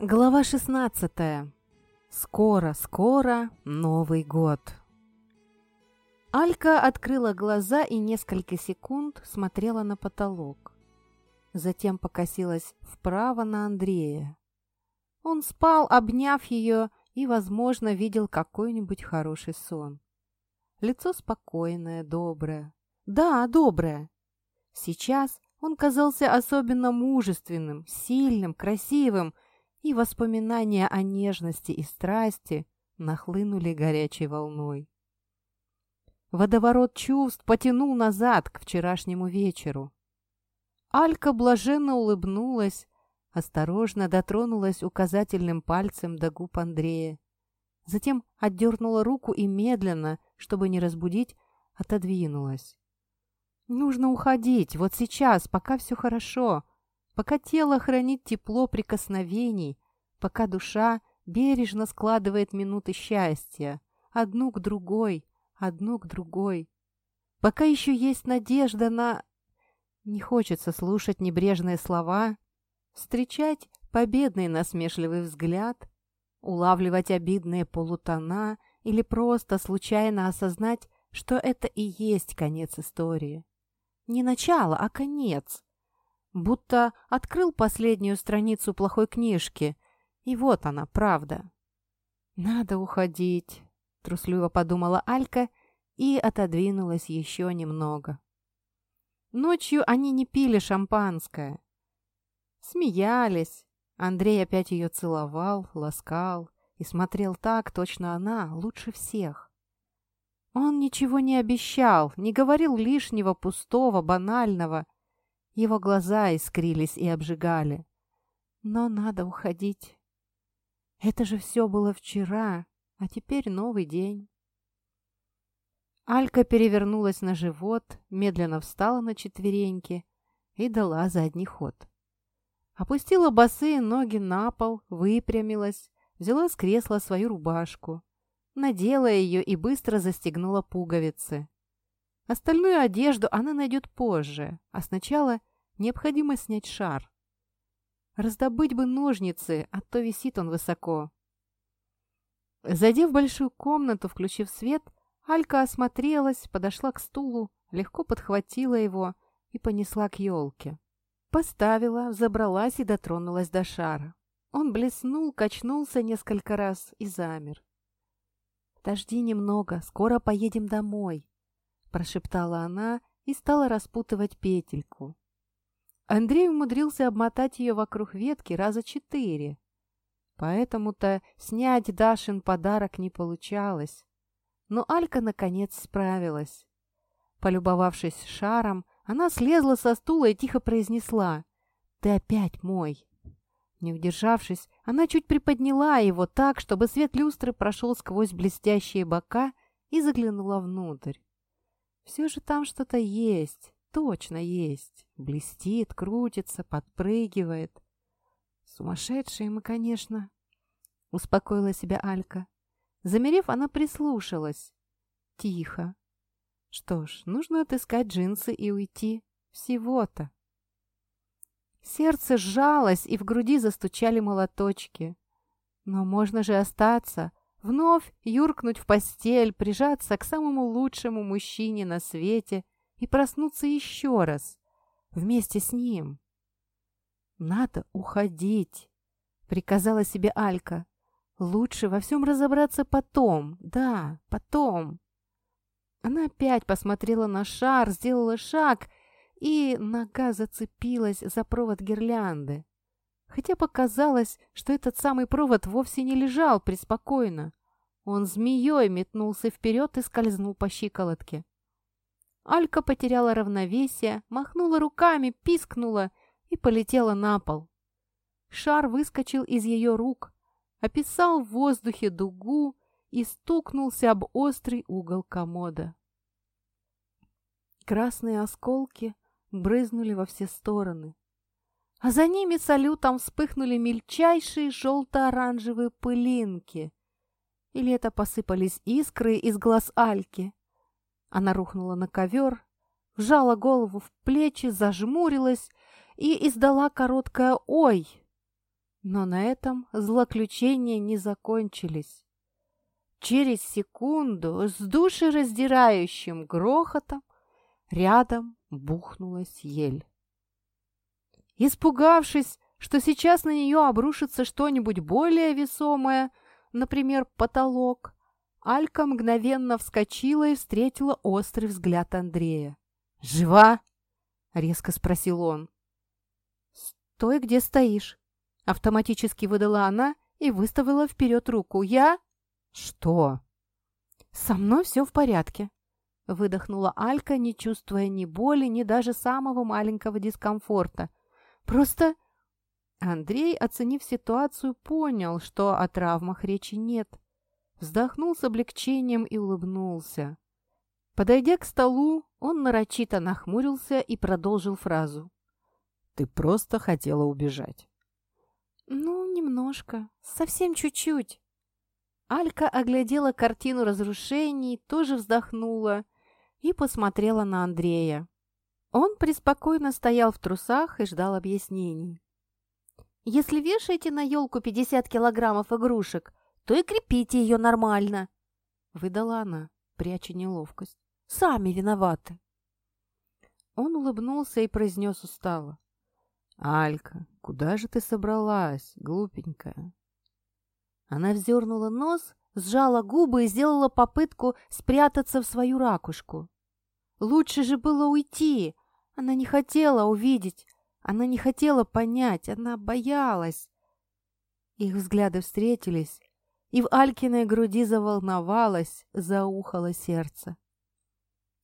Глава 16. Скоро, скоро Новый год. Алька открыла глаза и несколько секунд смотрела на потолок. Затем покосилась вправо на Андрея. Он спал, обняв ее, и, возможно, видел какой-нибудь хороший сон. Лицо спокойное, доброе. Да, доброе. Сейчас он казался особенно мужественным, сильным, красивым, и воспоминания о нежности и страсти нахлынули горячей волной. Водоворот чувств потянул назад к вчерашнему вечеру. Алька блаженно улыбнулась, осторожно дотронулась указательным пальцем до губ Андрея. Затем отдернула руку и медленно, чтобы не разбудить, отодвинулась. «Нужно уходить, вот сейчас, пока все хорошо», пока тело хранит тепло прикосновений, пока душа бережно складывает минуты счастья, одну к другой, одну к другой. Пока еще есть надежда на... Не хочется слушать небрежные слова, встречать победный насмешливый взгляд, улавливать обидные полутона или просто случайно осознать, что это и есть конец истории. Не начало, а конец, будто открыл последнюю страницу плохой книжки, и вот она, правда. «Надо уходить», — трусливо подумала Алька и отодвинулась еще немного. Ночью они не пили шампанское. Смеялись. Андрей опять ее целовал, ласкал и смотрел так, точно она лучше всех. Он ничего не обещал, не говорил лишнего, пустого, банального — его глаза искрились и обжигали. Но надо уходить. Это же все было вчера, а теперь новый день. Алька перевернулась на живот, медленно встала на четвереньки и дала задний ход. Опустила босые ноги на пол, выпрямилась, взяла с кресла свою рубашку, надела ее и быстро застегнула пуговицы. Остальную одежду она найдет позже, а сначала Необходимо снять шар. Раздобыть бы ножницы, а то висит он высоко. Зайдя в большую комнату, включив свет, Алька осмотрелась, подошла к стулу, легко подхватила его и понесла к елке. Поставила, забралась и дотронулась до шара. Он блеснул, качнулся несколько раз и замер. «Подожди немного, скоро поедем домой», — прошептала она и стала распутывать петельку. Андрей умудрился обмотать ее вокруг ветки раза четыре. Поэтому-то снять Дашин подарок не получалось. Но Алька, наконец, справилась. Полюбовавшись шаром, она слезла со стула и тихо произнесла «Ты опять мой!». Не удержавшись, она чуть приподняла его так, чтобы свет люстры прошел сквозь блестящие бока и заглянула внутрь. Все же там что-то есть, точно есть. Блестит, крутится, подпрыгивает. Сумасшедшие мы, конечно, успокоила себя Алька. Замерев, она прислушалась. Тихо. Что ж, нужно отыскать джинсы и уйти. Всего-то. Сердце сжалось, и в груди застучали молоточки. Но можно же остаться, вновь юркнуть в постель, прижаться к самому лучшему мужчине на свете и проснуться еще раз, вместе с ним. «Надо уходить», — приказала себе Алька. «Лучше во всем разобраться потом, да, потом». Она опять посмотрела на шар, сделала шаг, и нога зацепилась за провод гирлянды. Хотя показалось, что этот самый провод вовсе не лежал преспокойно. Он змеей метнулся вперед и скользнул по щиколотке. Алька потеряла равновесие, махнула руками, пискнула и полетела на пол. Шар выскочил из ее рук, описал в воздухе дугу и стукнулся об острый угол комода. Красные осколки брызнули во все стороны, а за ними салютом вспыхнули мельчайшие желто-оранжевые пылинки. Или это посыпались искры из глаз Альки. Она рухнула на ковер, вжала голову в плечи, зажмурилась и издала короткое «Ой!». Но на этом злоключения не закончились. Через секунду с душераздирающим грохотом рядом бухнулась ель. Испугавшись, что сейчас на нее обрушится что-нибудь более весомое, например, потолок, Алька мгновенно вскочила и встретила острый взгляд Андрея. «Жива?» — резко спросил он. «Стой, где стоишь!» — автоматически выдала она и выставила вперед руку. «Я?» «Что?» «Со мной все в порядке», — выдохнула Алька, не чувствуя ни боли, ни даже самого маленького дискомфорта. «Просто...» Андрей, оценив ситуацию, понял, что о травмах речи нет. Вздохнул с облегчением и улыбнулся. Подойдя к столу, он нарочито нахмурился и продолжил фразу. «Ты просто хотела убежать». «Ну, немножко. Совсем чуть-чуть». Алька оглядела картину разрушений, тоже вздохнула и посмотрела на Андрея. Он преспокойно стоял в трусах и ждал объяснений. «Если вешаете на елку 50 килограммов игрушек, то и крепите ее нормально», — выдала она, пряча неловкость. «Сами виноваты». Он улыбнулся и произнес устало. «Алька, куда же ты собралась, глупенькая?» Она вздернула нос, сжала губы и сделала попытку спрятаться в свою ракушку. Лучше же было уйти. Она не хотела увидеть, она не хотела понять, она боялась. Их взгляды встретились, и в Алькиной груди заволновалось, заухало сердце.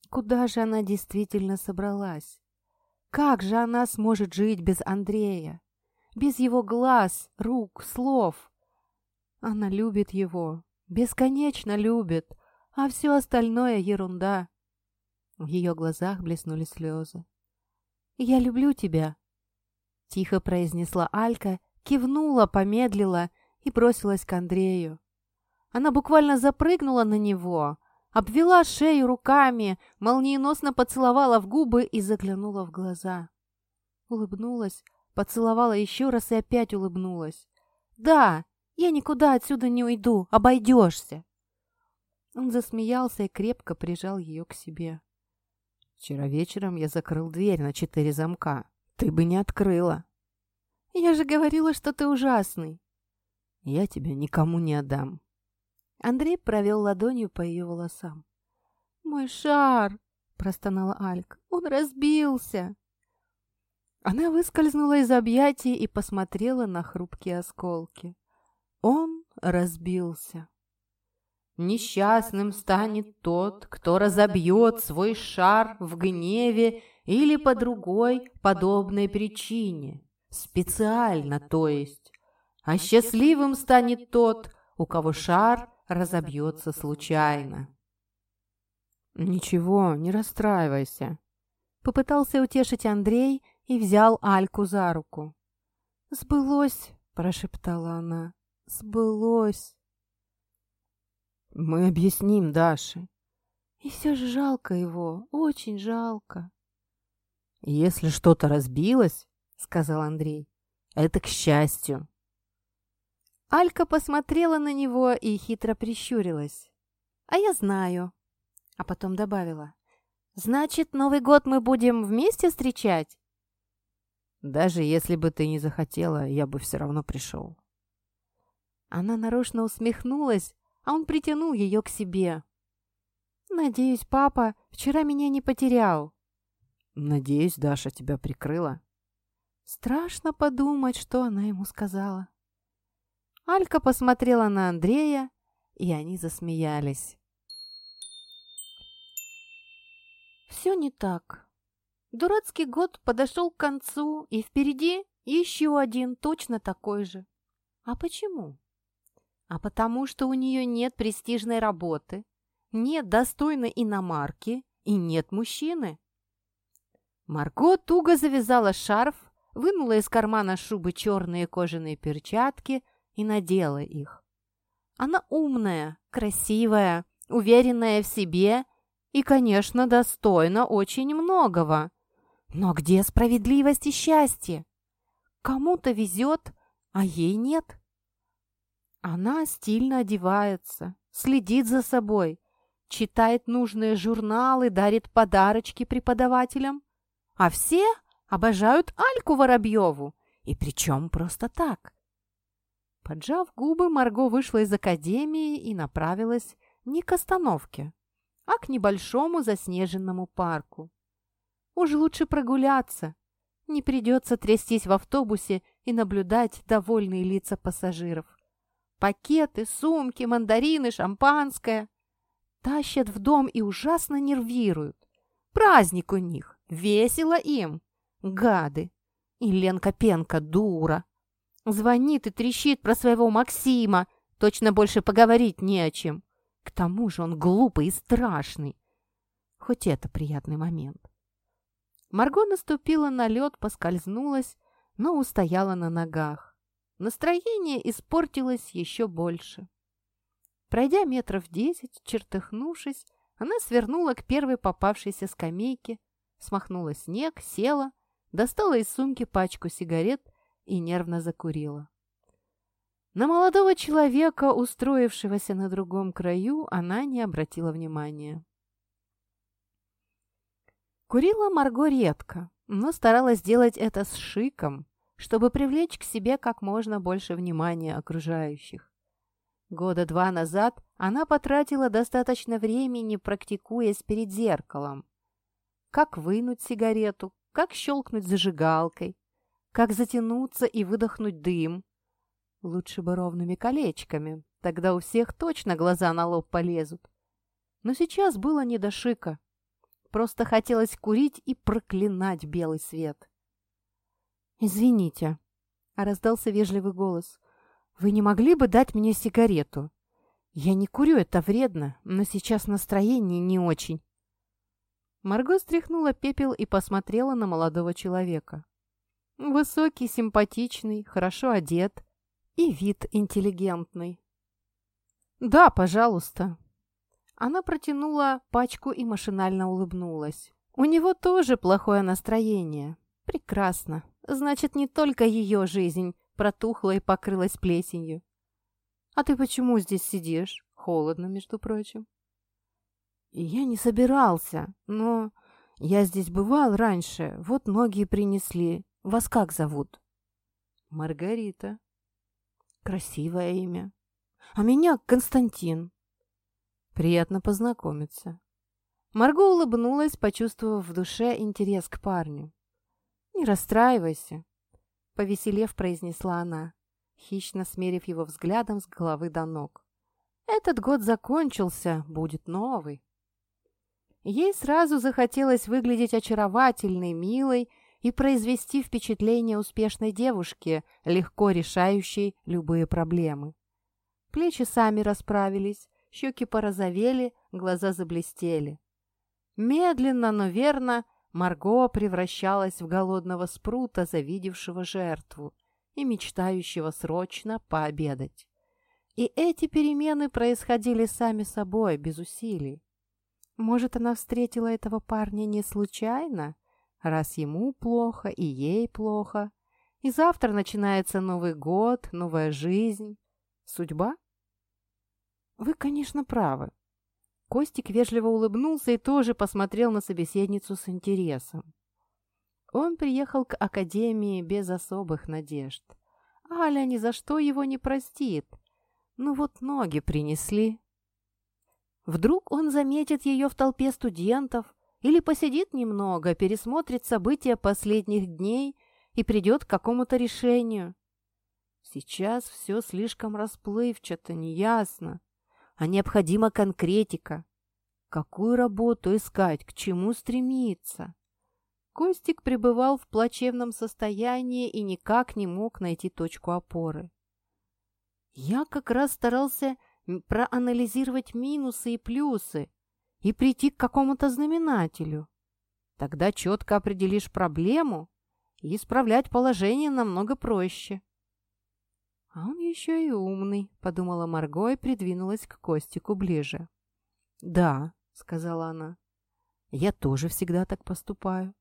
Куда же она действительно собралась? Как же она сможет жить без Андрея? Без его глаз, рук, слов? Она любит его, бесконечно любит, а все остальное ерунда. В ее глазах блеснули слезы. «Я люблю тебя», — тихо произнесла Алька, кивнула, помедлила и бросилась к Андрею. Она буквально запрыгнула на него, обвела шею руками, молниеносно поцеловала в губы и заглянула в глаза. Улыбнулась, поцеловала еще раз и опять улыбнулась. «Да, я никуда отсюда не уйду, обойдешься!» Он засмеялся и крепко прижал ее к себе. «Вчера вечером я закрыл дверь на четыре замка. Ты бы не открыла!» «Я же говорила, что ты ужасный!» «Я тебя никому не отдам!» Андрей провел ладонью по ее волосам. «Мой шар!» – простонала Альк. «Он разбился!» Она выскользнула из объятий и посмотрела на хрупкие осколки. Он разбился. Несчастным станет тот, кто разобьет свой шар в гневе или по другой подобной причине, специально, то есть. А счастливым станет тот, у кого шар разобьется случайно. «Ничего, не расстраивайся», — попытался утешить Андрей и взял Альку за руку. «Сбылось», — прошептала она, — «сбылось». «Мы объясним Даше». «И все же жалко его, очень жалко». «Если что-то разбилось, — сказал Андрей, — это к счастью. Алька посмотрела на него и хитро прищурилась. «А я знаю». А потом добавила. «Значит, Новый год мы будем вместе встречать?» «Даже если бы ты не захотела, я бы все равно пришел». Она нарочно усмехнулась, а он притянул ее к себе. «Надеюсь, папа вчера меня не потерял». «Надеюсь, Даша тебя прикрыла». Страшно подумать, что она ему сказала. Алька посмотрела на Андрея, и они засмеялись. Все не так. Дурацкий год подошел к концу, и впереди еще один точно такой же. А почему? А потому что у нее нет престижной работы, нет достойной иномарки и нет мужчины. Марго туго завязала шарф, вынула из кармана шубы черные кожаные перчатки – и надела их. Она умная, красивая, уверенная в себе и, конечно, достойна очень многого. Но где справедливость и счастье? Кому-то везет, а ей нет. Она стильно одевается, следит за собой, читает нужные журналы, дарит подарочки преподавателям. А все обожают Альку Воробьеву, и причем просто так. Поджав губы, Марго вышла из академии и направилась не к остановке, а к небольшому заснеженному парку. Уж лучше прогуляться. Не придется трястись в автобусе и наблюдать довольные лица пассажиров. Пакеты, сумки, мандарины, шампанское. Тащат в дом и ужасно нервируют. Праздник у них, весело им. Гады. И Ленка Пенка дура. Звонит и трещит про своего Максима. Точно больше поговорить не о чем. К тому же он глупый и страшный. Хоть это приятный момент. Марго наступила на лед, поскользнулась, но устояла на ногах. Настроение испортилось еще больше. Пройдя метров десять, чертыхнувшись, она свернула к первой попавшейся скамейке, смахнула снег, села, достала из сумки пачку сигарет и нервно закурила. На молодого человека, устроившегося на другом краю, она не обратила внимания. Курила Марго редко, но старалась делать это с шиком, чтобы привлечь к себе как можно больше внимания окружающих. Года два назад она потратила достаточно времени, практикуясь перед зеркалом. Как вынуть сигарету, как щелкнуть зажигалкой, как затянуться и выдохнуть дым. Лучше бы ровными колечками, тогда у всех точно глаза на лоб полезут. Но сейчас было не до шика. Просто хотелось курить и проклинать белый свет. «Извините», — раздался вежливый голос, — «вы не могли бы дать мне сигарету? Я не курю, это вредно, но сейчас настроение не очень». Марго стряхнула пепел и посмотрела на молодого человека. Высокий, симпатичный, хорошо одет и вид интеллигентный. «Да, пожалуйста», она протянула пачку и машинально улыбнулась. У него тоже плохое настроение. Прекрасно. Значит, не только ее жизнь протухла и покрылась плесенью. А ты почему здесь сидишь? Холодно, между прочим. Я не собирался, но я здесь бывал раньше. Вот ноги принесли. Вас как зовут? Маргарита. Красивое имя. А меня Константин. Приятно познакомиться. Марго улыбнулась, почувствовав в душе интерес к парню. «Не расстраивайся», — повеселев, произнесла она, хищно смерив его взглядом с головы до ног. «Этот год закончился, будет новый». Ей сразу захотелось выглядеть очаровательной, милой и произвести впечатление успешной девушки, легко решающей любые проблемы. Плечи сами расправились, щеки порозовели, глаза заблестели. Медленно, но верно, Марго превращалась в голодного спрута, завидевшего жертву и мечтающего срочно пообедать. И эти перемены происходили сами собой, без усилий. Может, она встретила этого парня не случайно, раз ему плохо и ей плохо, и завтра начинается Новый год, новая жизнь. Судьба? «Вы, конечно, правы». Костик вежливо улыбнулся и тоже посмотрел на собеседницу с интересом. Он приехал к академии без особых надежд. Аля ни за что его не простит. Ну вот ноги принесли. Вдруг он заметит ее в толпе студентов или посидит немного, пересмотрит события последних дней и придет к какому-то решению. Сейчас все слишком расплывчато, неясно а необходима конкретика. Какую работу искать, к чему стремиться? Костик пребывал в плачевном состоянии и никак не мог найти точку опоры. Я как раз старался проанализировать минусы и плюсы и прийти к какому-то знаменателю. Тогда четко определишь проблему, и исправлять положение намного проще. «А он еще и умный», — подумала Марго и придвинулась к Костику ближе. «Да», — сказала она, — «я тоже всегда так поступаю.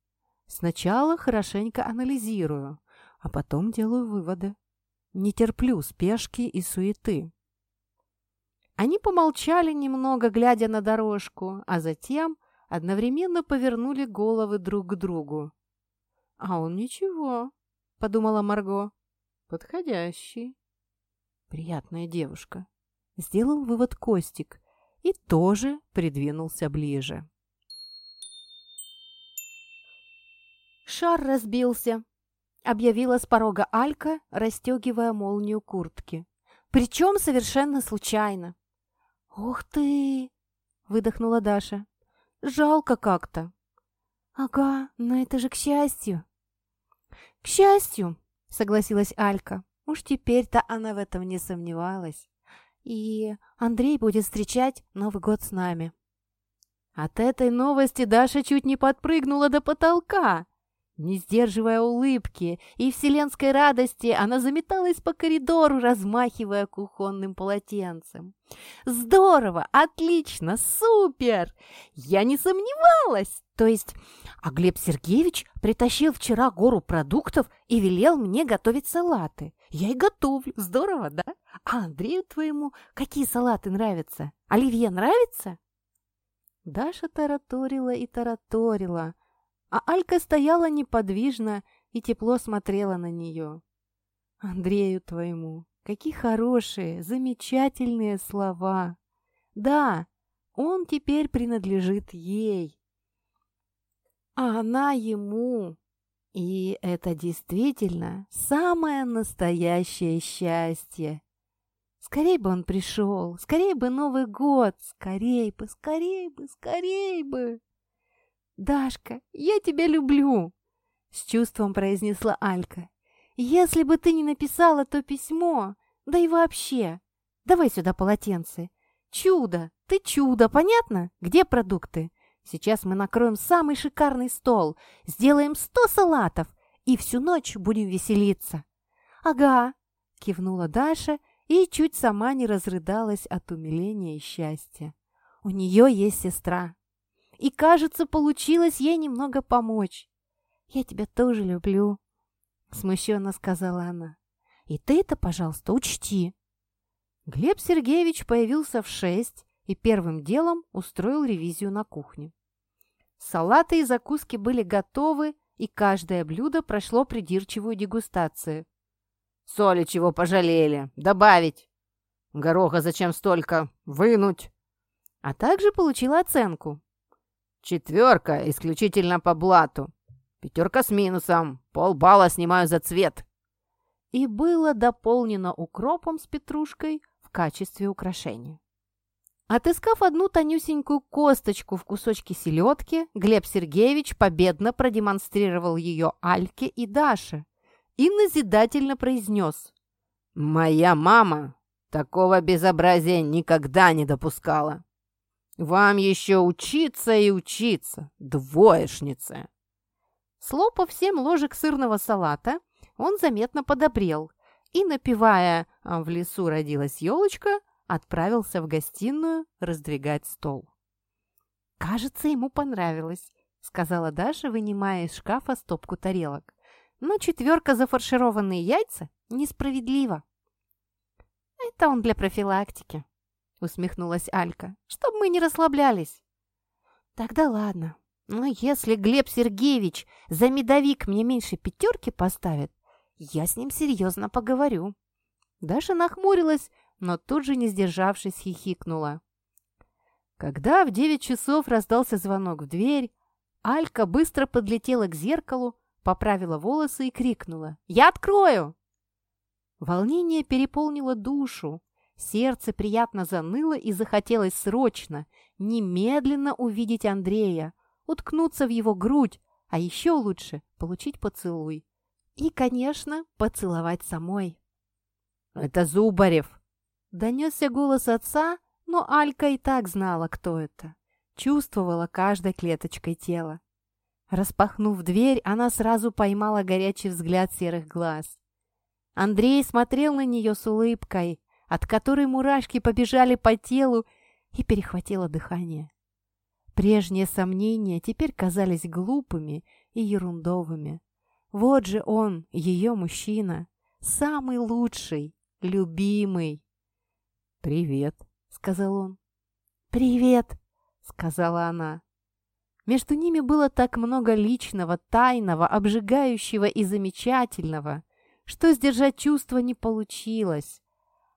Сначала хорошенько анализирую, а потом делаю выводы. не терплю спешки и суеты». Они помолчали немного, глядя на дорожку, а затем одновременно повернули головы друг к другу. «А он ничего», — подумала Марго. «Подходящий». «Приятная девушка», — сделал вывод Костик и тоже придвинулся ближе. «Шар разбился», — объявила с порога Алька, расстегивая молнию куртки. «Причем совершенно случайно». «Ух ты!» — выдохнула Даша. «Жалко как-то». «Ага, но это же к счастью». «К счастью», — согласилась Алька. Уж теперь-то она в этом не сомневалась. И Андрей будет встречать Новый год с нами. От этой новости Даша чуть не подпрыгнула до потолка. Не сдерживая улыбки и вселенской радости, она заметалась по коридору, размахивая кухонным полотенцем. «Здорово! Отлично! Супер! Я не сомневалась! То есть, а Глеб Сергеевич притащил вчера гору продуктов и велел мне готовить салаты. Я и готовлю. Здорово, да? А Андрею твоему какие салаты нравятся? Оливье нравится?» Даша тараторила и тараторила, а Алька стояла неподвижно и тепло смотрела на нее. «Андрею твоему, какие хорошие, замечательные слова! Да, он теперь принадлежит ей, а она ему!» И это действительно самое настоящее счастье. Скорей бы он пришел, скорей бы Новый год, скорей бы, скорей бы, скорей бы. «Дашка, я тебя люблю!» — с чувством произнесла Алька. «Если бы ты не написала то письмо, да и вообще, давай сюда полотенце. Чудо! Ты чудо, понятно? Где продукты? Сейчас мы накроем самый шикарный стол, сделаем сто салатов и всю ночь будем веселиться». «Ага!» — кивнула Даша и чуть сама не разрыдалась от умиления и счастья. «У нее есть сестра, и, кажется, получилось ей немного помочь. «Я тебя тоже люблю», — смущенно сказала она. «И ты это, пожалуйста, учти». Глеб Сергеевич появился в шесть и первым делом устроил ревизию на кухне. Салаты и закуски были готовы, и каждое блюдо прошло придирчивую дегустацию. «Соли чего пожалели? Добавить!» «Гороха зачем столько? Вынуть!» А также получила оценку Четверка исключительно по блату. Пятерка с минусом. Полбалла снимаю за цвет. И было дополнено укропом с петрушкой в качестве украшения. Отыскав одну тонюсенькую косточку в кусочке селедки, Глеб Сергеевич победно продемонстрировал ее Альке и Даше и назидательно произнес «Моя мама такого безобразия никогда не допускала». Вам еще учиться и учиться, двоечница!» Слопав семь ложек сырного салата, он заметно подобрел и, напевая «А «В лесу родилась елочка», отправился в гостиную раздвигать стол. «Кажется, ему понравилось», — сказала Даша, вынимая из шкафа стопку тарелок. «Но четверка за фаршированные яйца несправедлива». «Это он для профилактики», усмехнулась Алька, чтобы мы не расслаблялись. Тогда ладно. Но если Глеб Сергеевич за медовик мне меньше пятерки поставит, я с ним серьезно поговорю. Даша нахмурилась, но тут же, не сдержавшись, хихикнула. Когда в девять часов раздался звонок в дверь, Алька быстро подлетела к зеркалу, поправила волосы и крикнула «Я открою!». Волнение переполнило душу, Сердце приятно заныло и захотелось срочно, немедленно увидеть Андрея, уткнуться в его грудь, а еще лучше получить поцелуй. И, конечно, поцеловать самой. «Это Зубарев!» Донесся голос отца, но Алька и так знала, кто это. Чувствовала каждой клеточкой тела. Распахнув дверь, она сразу поймала горячий взгляд серых глаз. Андрей смотрел на нее с улыбкой, от которой мурашки побежали по телу и перехватило дыхание. Прежние сомнения теперь казались глупыми и ерундовыми. Вот же он, ее мужчина, самый лучший, любимый. «Привет», — сказал он. «Привет», — сказала она. Между ними было так много личного, тайного, обжигающего и замечательного, что сдержать чувства не получилось.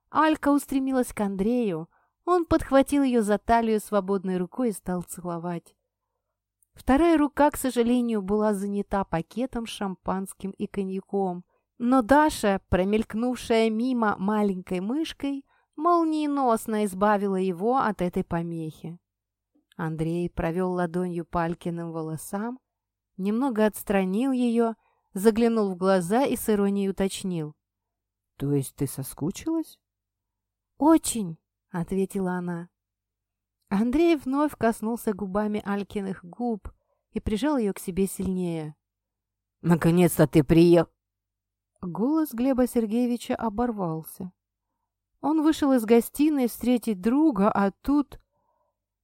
Алька устремилась к Андрею, он подхватил ее за талию свободной рукой и стал целовать. Вторая рука, к сожалению, была занята пакетом с шампанским и коньяком, но Даша, промелькнувшая мимо маленькой мышкой, молниеносно избавила его от этой помехи. Андрей провел ладонью по Алькиным волосам, немного отстранил ее, заглянул в глаза и с иронией уточнил. «То есть ты соскучилась?» «Очень», — ответила она. Андрей вновь коснулся губами Алькиных губ и прижал ее к себе сильнее. «Наконец-то ты приехал!» Голос Глеба Сергеевича оборвался. Он вышел из гостиной встретить друга, а тут...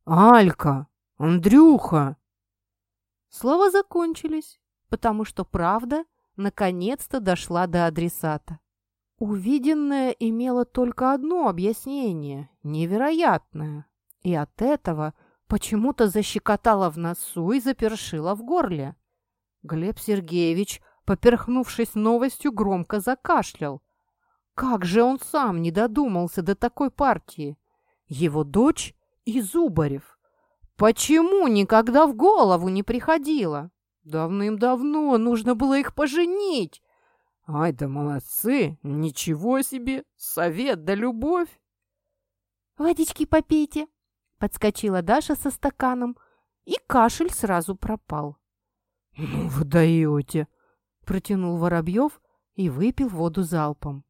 «Алька! Андрюха!» Слова закончились, потому что правда наконец-то дошла до адресата. Увиденное имело только одно объяснение, невероятное, и от этого почему-то защекотало в носу и запершило в горле. Глеб Сергеевич, поперхнувшись новостью, громко закашлял. Как же он сам не додумался до такой партии? Его дочь и Зубарев. Почему никогда в голову не приходило? Давным-давно нужно было их поженить. Ай да молодцы! Ничего себе! Совет да любовь! «Водички попейте!» — подскочила Даша со стаканом, и кашель сразу пропал. «Ну вы даете!» — протянул Воробьев и выпил воду залпом.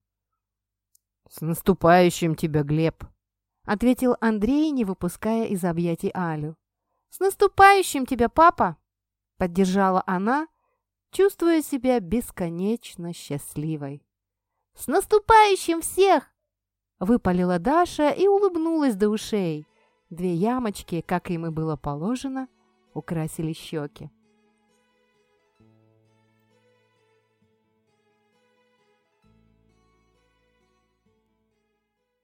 «С наступающим тебя, Глеб!» — ответил Андрей, не выпуская из объятий Алю. «С наступающим тебя, папа!» — поддержала она, чувствуя себя бесконечно счастливой. «С наступающим всех!» — выпалила Даша и улыбнулась до ушей. Две ямочки, как им и было положено, украсили щеки.